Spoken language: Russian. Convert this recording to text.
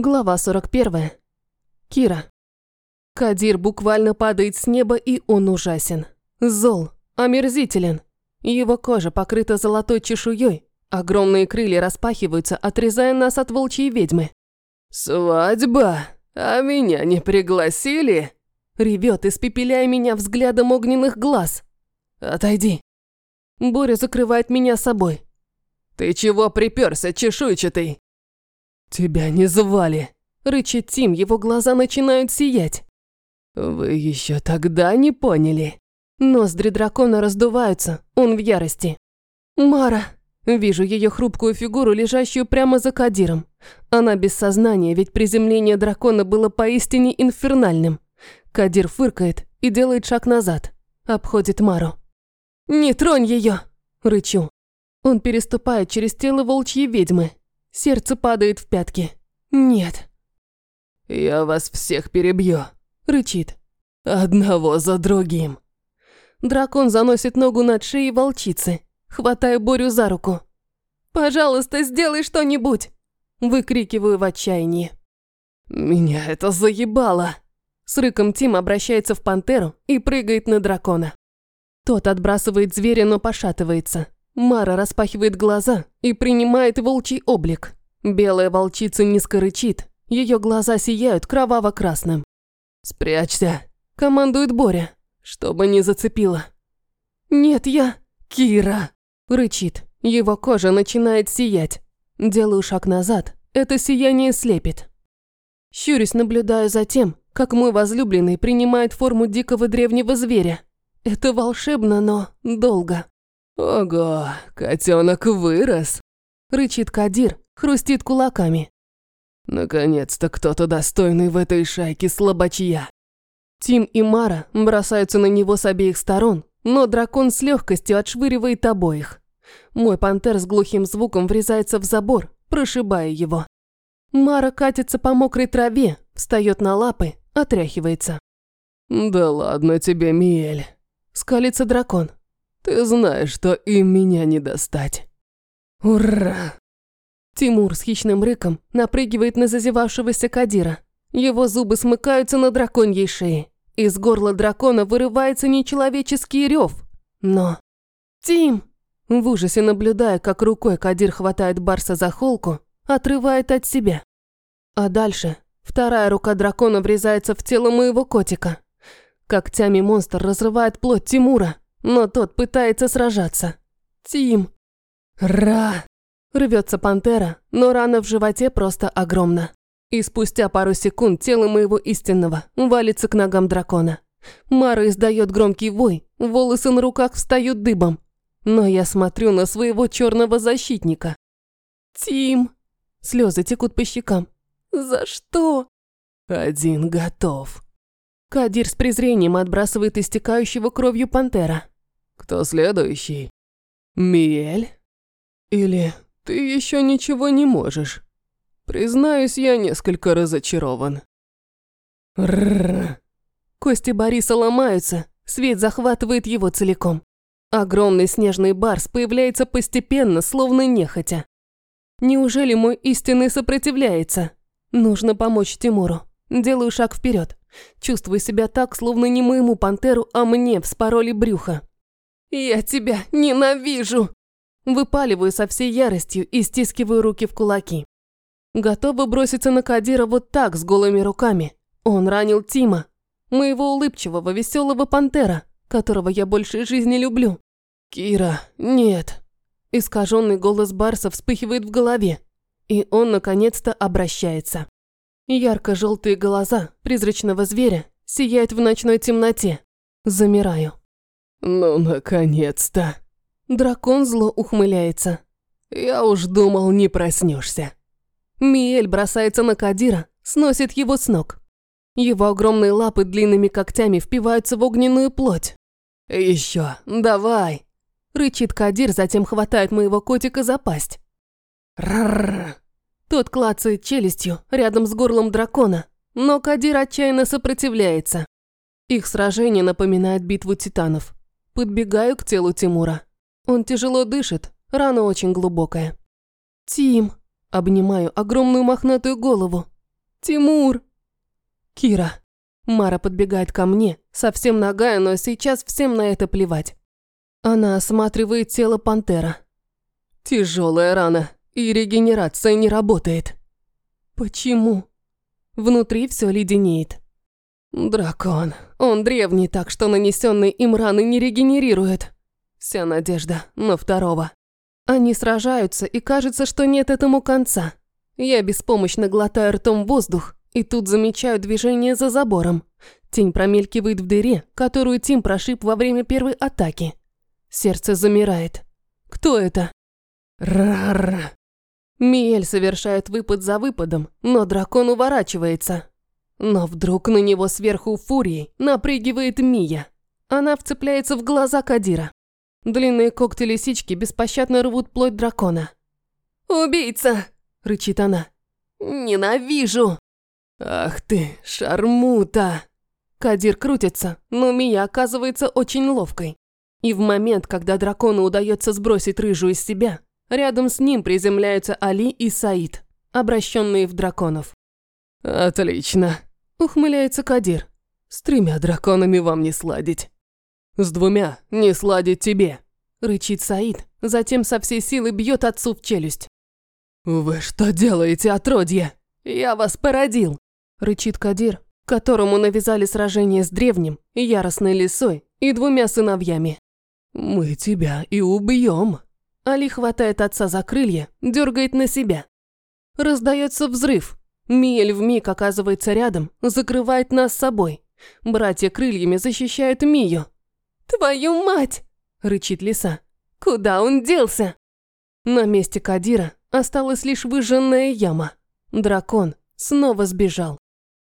Глава 41. Кира. Кадир буквально падает с неба, и он ужасен. Зол, омерзителен. Его кожа покрыта золотой чешуей, огромные крылья распахиваются, отрезая нас от волчьей ведьмы. «Свадьба? А меня не пригласили?» Ревет, испепеляя меня взглядом огненных глаз. «Отойди». Боря закрывает меня собой. «Ты чего приперся, чешуйчатый?» «Тебя не звали!» – рычит Тим, его глаза начинают сиять. «Вы еще тогда не поняли?» Ноздри дракона раздуваются, он в ярости. «Мара!» Вижу ее хрупкую фигуру, лежащую прямо за Кадиром. Она без сознания, ведь приземление дракона было поистине инфернальным. Кадир фыркает и делает шаг назад. Обходит Мару. «Не тронь ее!» – рычу. Он переступает через тело волчьей ведьмы, Сердце падает в пятки. Нет. «Я вас всех перебью», – рычит. «Одного за другим». Дракон заносит ногу над шеей волчицы, хватая Борю за руку. «Пожалуйста, сделай что-нибудь!» – выкрикиваю в отчаянии. «Меня это заебало!» С рыком Тим обращается в пантеру и прыгает на дракона. Тот отбрасывает зверя, но пошатывается. Мара распахивает глаза и принимает волчий облик. Белая волчица низко рычит, ее глаза сияют кроваво-красным. «Спрячься!» – командует Боря, чтобы не зацепило. «Нет, я...» «Кира!» – рычит, его кожа начинает сиять. Делаю шаг назад, это сияние слепит. Щурюсь, наблюдаю за тем, как мой возлюбленный принимает форму дикого древнего зверя. Это волшебно, но долго. «Ого, котенок вырос!» Рычит Кадир, хрустит кулаками. «Наконец-то кто-то достойный в этой шайке слабачья!» Тим и Мара бросаются на него с обеих сторон, но дракон с легкостью отшвыривает обоих. Мой пантер с глухим звуком врезается в забор, прошибая его. Мара катится по мокрой траве, встает на лапы, отряхивается. «Да ладно тебе, Миэль!» Скалится дракон. Ты знаешь, что и меня не достать. Ура! Тимур с хищным рыком напрыгивает на зазевавшегося Кадира. Его зубы смыкаются на драконьей шее. Из горла дракона вырывается нечеловеческий рев. Но... Тим! В ужасе наблюдая, как рукой Кадир хватает Барса за холку, отрывает от себя. А дальше вторая рука дракона врезается в тело моего котика. Когтями монстр разрывает плоть Тимура, но тот пытается сражаться. «Тим!» «Ра!» Рвется пантера, но рана в животе просто огромна. И спустя пару секунд тело моего истинного валится к ногам дракона. Мара издает громкий вой, волосы на руках встают дыбом. Но я смотрю на своего черного защитника. «Тим!» Слезы текут по щекам. «За что?» «Один готов», Кадир с презрением отбрасывает истекающего кровью пантера. «Кто следующий? Миель? Или ты еще ничего не можешь? Признаюсь, я несколько разочарован». Рррр. Кости Бориса ломаются, свет захватывает его целиком. Огромный снежный барс появляется постепенно, словно нехотя. Неужели мой истинный сопротивляется? Нужно помочь Тимуру. Делаю шаг вперед. Чувствую себя так, словно не моему пантеру, а мне вспороли брюхо. «Я тебя ненавижу!» Выпаливаю со всей яростью и стискиваю руки в кулаки. Готова броситься на Кадира вот так, с голыми руками. Он ранил Тима, моего улыбчивого, веселого пантера, которого я больше жизни люблю. «Кира, нет!» Искаженный голос Барса вспыхивает в голове, и он наконец-то обращается. Ярко-желтые глаза призрачного зверя сияют в ночной темноте. Замираю. «Ну, наконец-то!» Дракон зло ухмыляется. «Я уж думал, не проснешься. Миэль бросается на Кадира, сносит его с ног. Его огромные лапы длинными когтями впиваются в огненную плоть. «Еще, давай!» Рычит Кадир, затем хватает моего котика за пасть. Рррр. Тот клацает челюстью рядом с горлом дракона, но Кадир отчаянно сопротивляется. Их сражение напоминает битву титанов. Подбегаю к телу Тимура. Он тяжело дышит, рана очень глубокая. «Тим!» Обнимаю огромную мохнатую голову. Тимур!» «Кира!» Мара подбегает ко мне, совсем нагая, но сейчас всем на это плевать. Она осматривает тело пантера. Тяжелая рана, и регенерация не работает. Почему? Внутри все леденеет. Дракон. Он древний, так что нанесенные им раны не регенерируют. Вся надежда на второго. Они сражаются, и кажется, что нет этому конца. Я беспомощно глотаю ртом воздух, и тут замечаю движение за забором. Тень промелькивает в дыре, которую Тим прошиб во время первой атаки. Сердце замирает. Кто это? Рар. Миэль совершает выпад за выпадом, но дракон уворачивается. Но вдруг на него сверху фурией напрыгивает Мия. Она вцепляется в глаза Кадира. Длинные когти лисички беспощадно рвут плоть дракона. «Убийца!» – рычит она. «Ненавижу!» «Ах ты, шармута!» Кадир крутится, но Мия оказывается очень ловкой. И в момент, когда дракону удается сбросить рыжую из себя, рядом с ним приземляются Али и Саид, обращенные в драконов. «Отлично», – ухмыляется Кадир. «С тремя драконами вам не сладить». «С двумя не сладить тебе», – рычит Саид, затем со всей силы бьет отцу в челюсть. «Вы что делаете, отродье? Я вас породил», – рычит Кадир, которому навязали сражение с древним, яростной лисой и двумя сыновьями. «Мы тебя и убьем!» Али хватает отца за крылья, дергает на себя. Раздается взрыв. Миель вмиг оказывается рядом, закрывает нас собой. Братья крыльями защищают Мию. «Твою мать!» – рычит лиса. «Куда он делся?» На месте Кадира осталась лишь выжженная яма. Дракон снова сбежал.